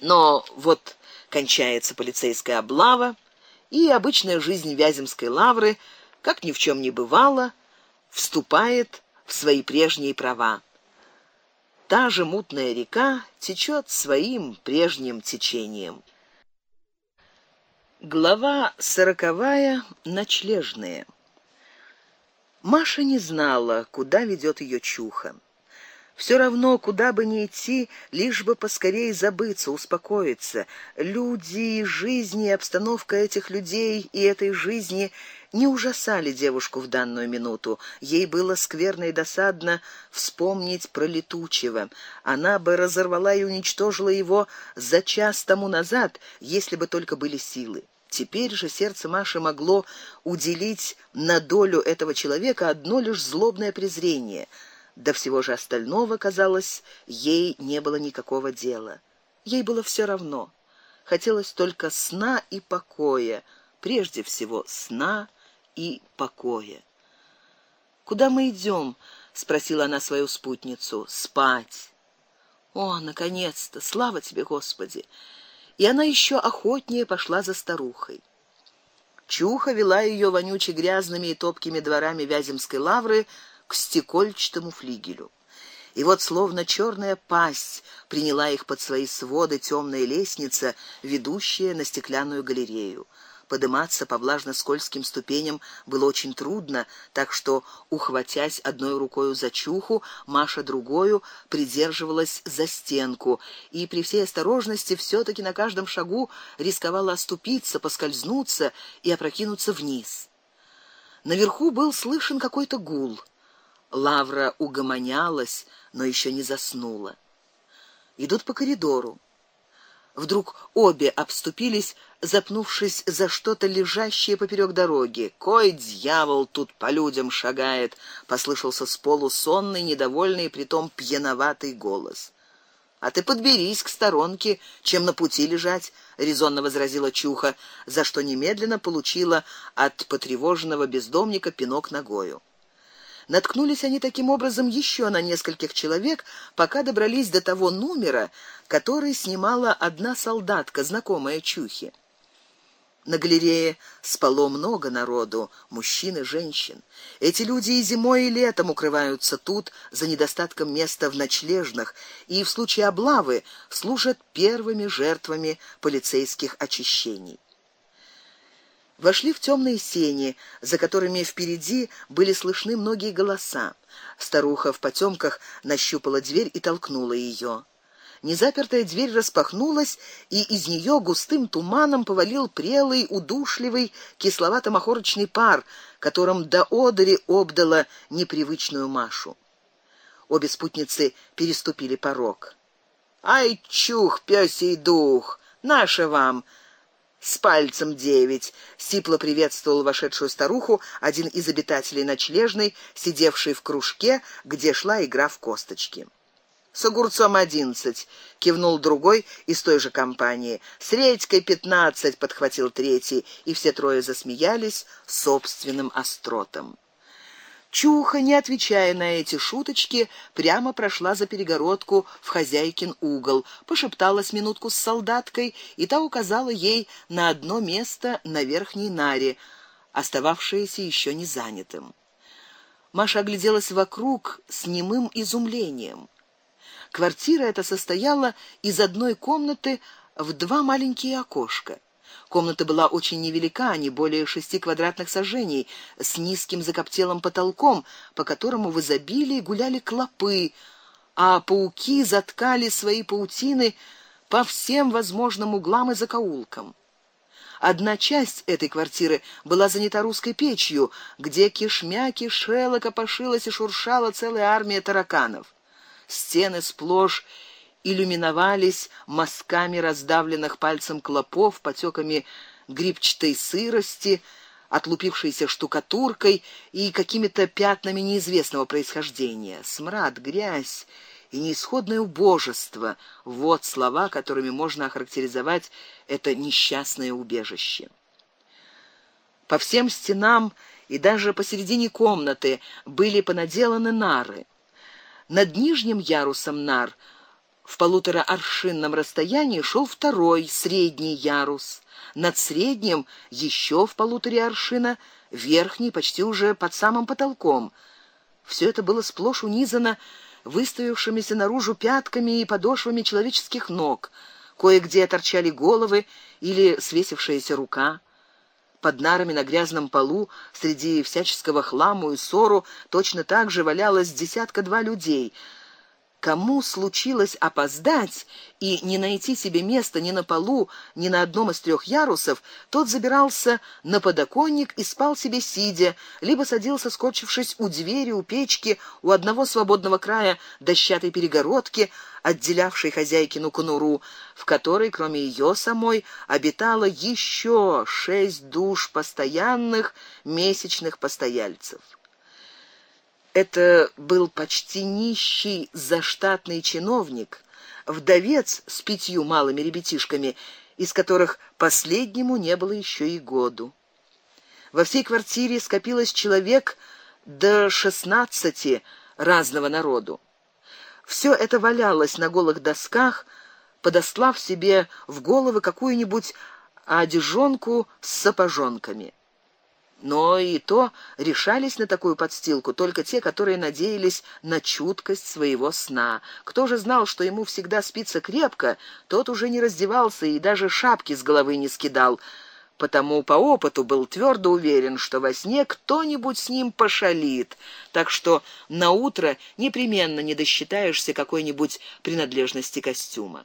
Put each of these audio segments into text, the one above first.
Но вот кончается полицейская облава, и обычная жизнь Вяземской лавры, как ни в чем не бывало, вступает в свои прежние права. Та же мутная река течет своим прежним течением. Глава сороковая. Ночлежные. Маша не знала, куда ведет ее чуха. Все равно, куда бы ни идти, лишь бы поскорее забыться, успокоиться. Люди, жизни, обстановка этих людей и этой жизни не ужасали девушку в данную минуту. Ей было скверно и досадно вспомнить про летучего. Она бы разорвала и уничтожила его за час тому назад, если бы только были силы. Теперь же сердце Маши могло уделить на долю этого человека одно лишь злобное презрение — до всего же остального, казалось, ей не было никакого дела. Ей было все равно. Хотелось только сна и покоя, прежде всего сна и покоя. Куда мы идем? спросила она свою спутницу. Спать. О, наконец-то, слава тебе, Господи. И она еще охотнее пошла за старухой. Чуха вела ее вонюче грязными и топкими дворами Вяземской лавры, к стекольчатому флигелю. И вот словно черная пасть приняла их под свои своды темная лестница, ведущая на стеклянную галерею. Подниматься по влажно-скользким ступеням было очень трудно, так что, ухватясь одной рукой за чуху, Маша другой придерживалась за стенку и при всей осторожности все таки на каждом шагу рисковала оступиться, поскользнуться и опрокинуться вниз. Наверху был слышен какой-то гул. Лавра угомонялась, но еще не заснула. Идут по коридору. Вдруг обе обступились, запнувшись за что-то лежащее поперек дороги. Кой дьявол тут по людям шагает, послышался с полу сонный, недовольный и притом пьяноватый голос. А ты подберись к сторонке, чем на пути лежать, резонно возразила Чуха, за что немедленно получила от потревоженного бездомника пинок ногою. Наткнулись они таким образом еще на нескольких человек, пока добрались до того номера, который снимала одна солдатка, знакомая Чухе. На галерее спало много народу, мужчин и женщин. Эти люди и зимой, и летом укрываются тут за недостатком места в ночлежных и в случае облавы служат первыми жертвами полицейских очищений вошли в темные сени, за которыми впереди были слышны многие голоса. Старуха в потемках нащупала дверь и толкнула ее. Незапертая дверь распахнулась, и из нее густым туманом повалил прелый, удушливый, кисловато-махорочный пар, которым до одери обдала непривычную Машу. Обе спутницы переступили порог. Ай, чух, пёсий дух, наше вам, с пальцем девять. Сипло приветствовал вошедшую старуху один из обитателей ночлежной, сидевший в кружке, где шла игра в косточки. С огурцом одиннадцать, кивнул другой из той же компании. С редькой пятнадцать, подхватил третий, и все трое засмеялись собственным остротом. Чуха, не отвечая на эти шуточки, прямо прошла за перегородку в хозяйкин угол, пошепталась минутку с солдаткой, и та указала ей на одно место на верхней наре, остававшееся еще не занятым. Маша огляделась вокруг с немым изумлением. Квартира эта состояла из одной комнаты в два маленькие окошка. Комната была очень невелика, не более шести квадратных саженей, с низким закоптелым потолком, по которому в изобилии гуляли клопы, а пауки заткали свои паутины по всем возможным углам и закоулкам. Одна часть этой квартиры была занята русской печью, где кишмя кишела, копошилась и шуршала целая армия тараканов. Стены сплошь иллюминовались мазками раздавленных пальцем клопов, потеками грибчатой сырости, отлупившейся штукатуркой и какими-то пятнами неизвестного происхождения. Смрад, грязь и неисходное убожество вот слова, которыми можно охарактеризовать это несчастное убежище. По всем стенам и даже посередине комнаты были понаделаны нары. Над нижним ярусом нар В полутора аршинном расстоянии шел второй, средний ярус. Над средним еще в полуторе аршина верхний, почти уже под самым потолком. Все это было сплошь унизано выставившимися наружу пятками и подошвами человеческих ног. Кое-где торчали головы или свесившаяся рука. Под нарами на грязном полу среди всяческого хламу и ссору точно так же валялось десятка-два людей — Кому случилось опоздать и не найти себе места ни на полу, ни на одном из трех ярусов, тот забирался на подоконник и спал себе сидя, либо садился, скорчившись у двери, у печки, у одного свободного края дощатой перегородки, отделявшей хозяйкину конуру, в которой, кроме ее самой, обитало еще шесть душ постоянных месячных постояльцев. Это был почти нищий заштатный чиновник, вдовец с пятью малыми ребятишками, из которых последнему не было еще и году. Во всей квартире скопилось человек до шестнадцати разного народу. Все это валялось на голых досках, подослав себе в головы какую-нибудь одежонку с сапожонками. Но и то решались на такую подстилку только те, которые надеялись на чуткость своего сна. Кто же знал, что ему всегда спится крепко, тот уже не раздевался и даже шапки с головы не скидал. Потому по опыту был твердо уверен, что во сне кто-нибудь с ним пошалит, так что на утро непременно не досчитаешься какой-нибудь принадлежности костюма.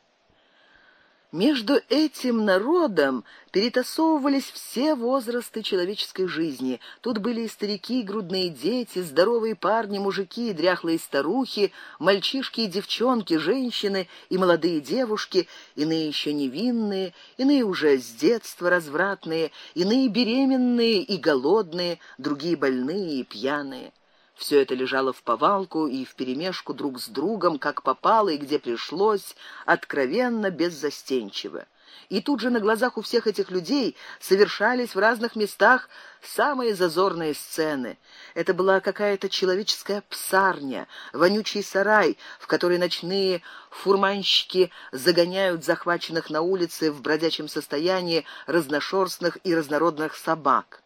Между этим народом перетасовывались все возрасты человеческой жизни. Тут были и старики, и грудные дети, здоровые парни, мужики, и дряхлые старухи, мальчишки и девчонки, женщины и молодые девушки, иные еще невинные, иные уже с детства развратные, иные беременные и голодные, другие больные и пьяные. Все это лежало в повалку и вперемешку друг с другом, как попало и где пришлось, откровенно, беззастенчиво. И тут же на глазах у всех этих людей совершались в разных местах самые зазорные сцены. Это была какая-то человеческая псарня, вонючий сарай, в который ночные фурманщики загоняют захваченных на улице в бродячем состоянии разношерстных и разнородных собак.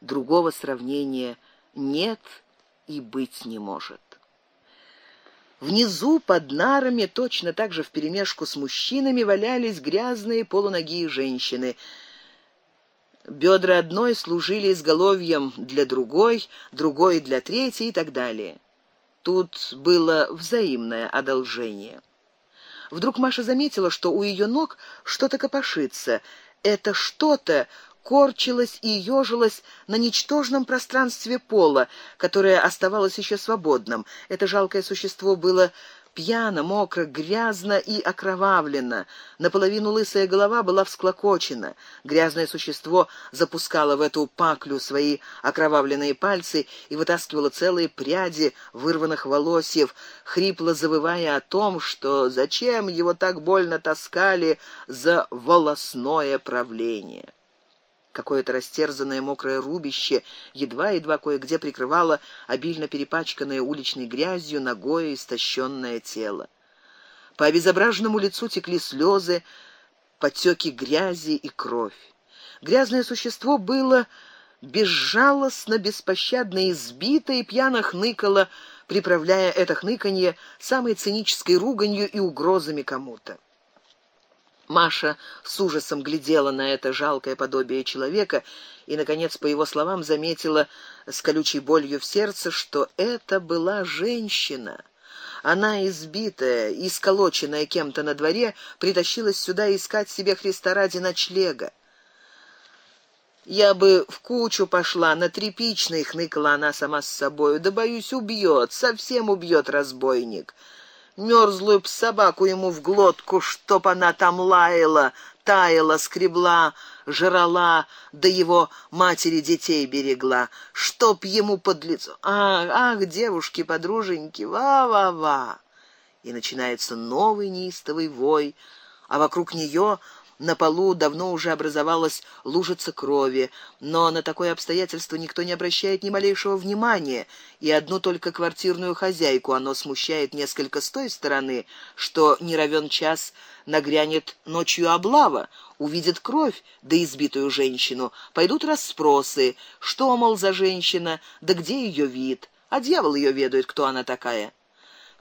Другого сравнения нет и быть не может. Внизу под нарами, точно так же вперемешку с мужчинами, валялись грязные полуногие женщины. Бедра одной служили изголовьем для другой, другой для третьей и так далее. Тут было взаимное одолжение. Вдруг Маша заметила, что у ее ног что-то копошится. Это что-то корчилась и ежилась на ничтожном пространстве пола, которое оставалось еще свободным. Это жалкое существо было пьяно, мокро, грязно и окровавлено. Наполовину лысая голова была всклокочена. Грязное существо запускало в эту паклю свои окровавленные пальцы и вытаскивало целые пряди вырванных волосьев, хрипло завывая о том, что зачем его так больно таскали за волосное правление. Какое-то растерзанное мокрое рубище едва-едва кое-где прикрывало обильно перепачканное уличной грязью ногое истощенное тело. По обезображенному лицу текли слезы, потеки грязи и кровь. Грязное существо было безжалостно, беспощадно избито и пьяно хныкало, приправляя это хныканье самой цинической руганью и угрозами кому-то. Маша с ужасом глядела на это жалкое подобие человека и наконец, по его словам, заметила с колючей болью в сердце, что это была женщина. Она избитая и сколоченная кем-то на дворе притащилась сюда искать себе Христа ради ночлега. Я бы в кучу пошла, на тряпичный, хныкала она сама с собою. Да боюсь, убьет, совсем убьет разбойник мерзлую б собаку ему в глотку, чтоб она там лаяла, таяла, скребла, жрала, да его матери детей берегла, чтоб ему под лицо. Ах, ах, девушки, подруженьки, ва-ва-ва. И начинается новый неистовый вой, а вокруг нее На полу давно уже образовалась лужица крови, но на такое обстоятельство никто не обращает ни малейшего внимания, и одну только квартирную хозяйку оно смущает несколько с той стороны, что не равен час нагрянет ночью облава, увидит кровь, да избитую женщину, пойдут расспросы, что мол за женщина, да где ее вид, а дьявол ее ведает, кто она такая.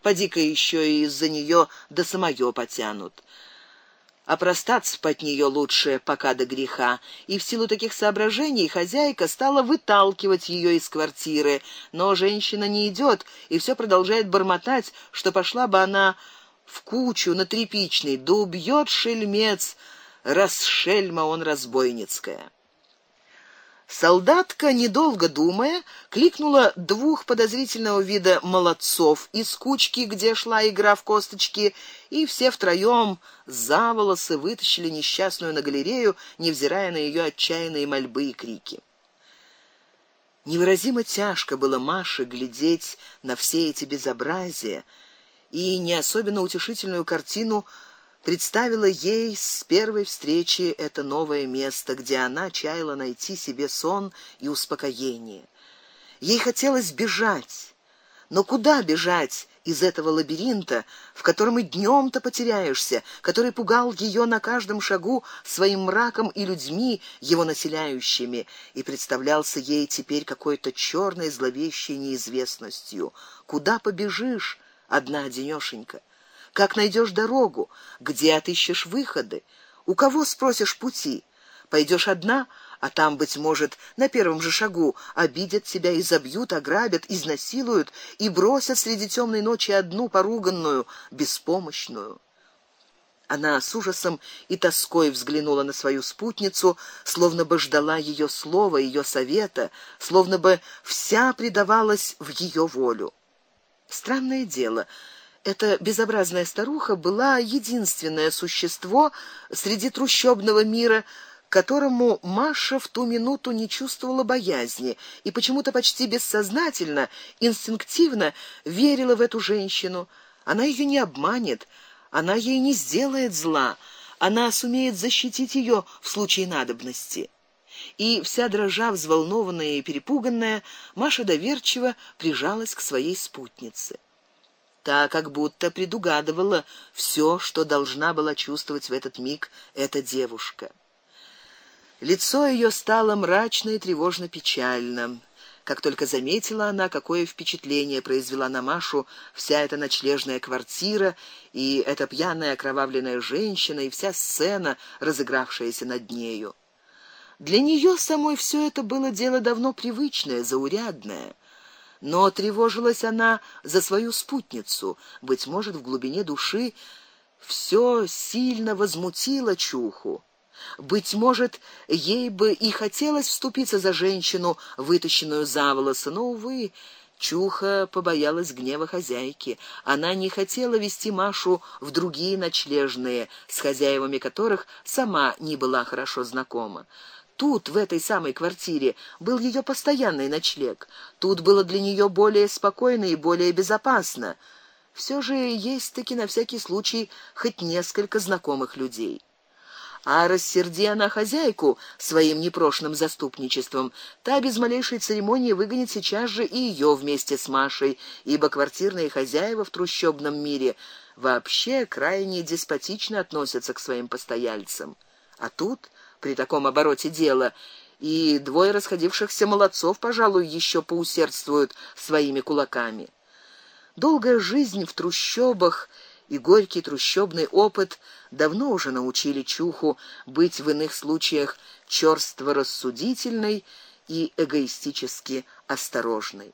Поди-ка еще и из-за нее до самое потянут а простаться под нее лучше пока до греха. И в силу таких соображений хозяйка стала выталкивать ее из квартиры, но женщина не идет и все продолжает бормотать, что пошла бы она в кучу на трепичный, да убьет шельмец, раз шельма он разбойницкая. Солдатка, недолго думая, кликнула двух подозрительного вида молодцов из кучки, где шла игра в косточки, и все втроем за волосы вытащили несчастную на галерею, невзирая на ее отчаянные мольбы и крики. Невыразимо тяжко было Маше глядеть на все эти безобразия, и не особенно утешительную картину представила ей с первой встречи это новое место, где она чаяла найти себе сон и успокоение. Ей хотелось бежать, но куда бежать из этого лабиринта, в котором и днем то потеряешься, который пугал ее на каждом шагу своим мраком и людьми, его населяющими, и представлялся ей теперь какой-то черной зловещей неизвестностью. Куда побежишь, одна одинешенька? Как найдешь дорогу? Где отыщешь выходы? У кого спросишь пути? Пойдешь одна, а там быть может на первом же шагу обидят тебя и забьют, ограбят, изнасилуют и бросят среди темной ночи одну поруганную, беспомощную. Она с ужасом и тоской взглянула на свою спутницу, словно бы ждала ее слова, ее совета, словно бы вся предавалась в ее волю. Странное дело, эта безобразная старуха была единственное существо среди трущобного мира, которому Маша в ту минуту не чувствовала боязни и почему-то почти бессознательно, инстинктивно верила в эту женщину. Она ее не обманет, она ей не сделает зла, она сумеет защитить ее в случае надобности. И вся дрожа, взволнованная и перепуганная, Маша доверчиво прижалась к своей спутнице. Та как будто предугадывала все, что должна была чувствовать в этот миг эта девушка. Лицо ее стало мрачно и тревожно печальным. Как только заметила она, какое впечатление произвела на Машу вся эта ночлежная квартира и эта пьяная окровавленная женщина и вся сцена, разыгравшаяся над нею. Для нее самой все это было дело давно привычное, заурядное но тревожилась она за свою спутницу. Быть может, в глубине души все сильно возмутило Чуху. Быть может, ей бы и хотелось вступиться за женщину, вытащенную за волосы, но увы, Чуха побоялась гнева хозяйки. Она не хотела вести Машу в другие ночлежные, с хозяевами которых сама не была хорошо знакома. Тут, в этой самой квартире, был ее постоянный ночлег. Тут было для нее более спокойно и более безопасно. Все же есть таки на всякий случай хоть несколько знакомых людей. А рассерди она хозяйку своим непрошенным заступничеством, та без малейшей церемонии выгонит сейчас же и ее вместе с Машей, ибо квартирные хозяева в трущобном мире вообще крайне деспотично относятся к своим постояльцам. А тут при таком обороте дела, и двое расходившихся молодцов, пожалуй, еще поусердствуют своими кулаками. Долгая жизнь в трущобах и горький трущобный опыт давно уже научили Чуху быть в иных случаях черство рассудительной и эгоистически осторожной.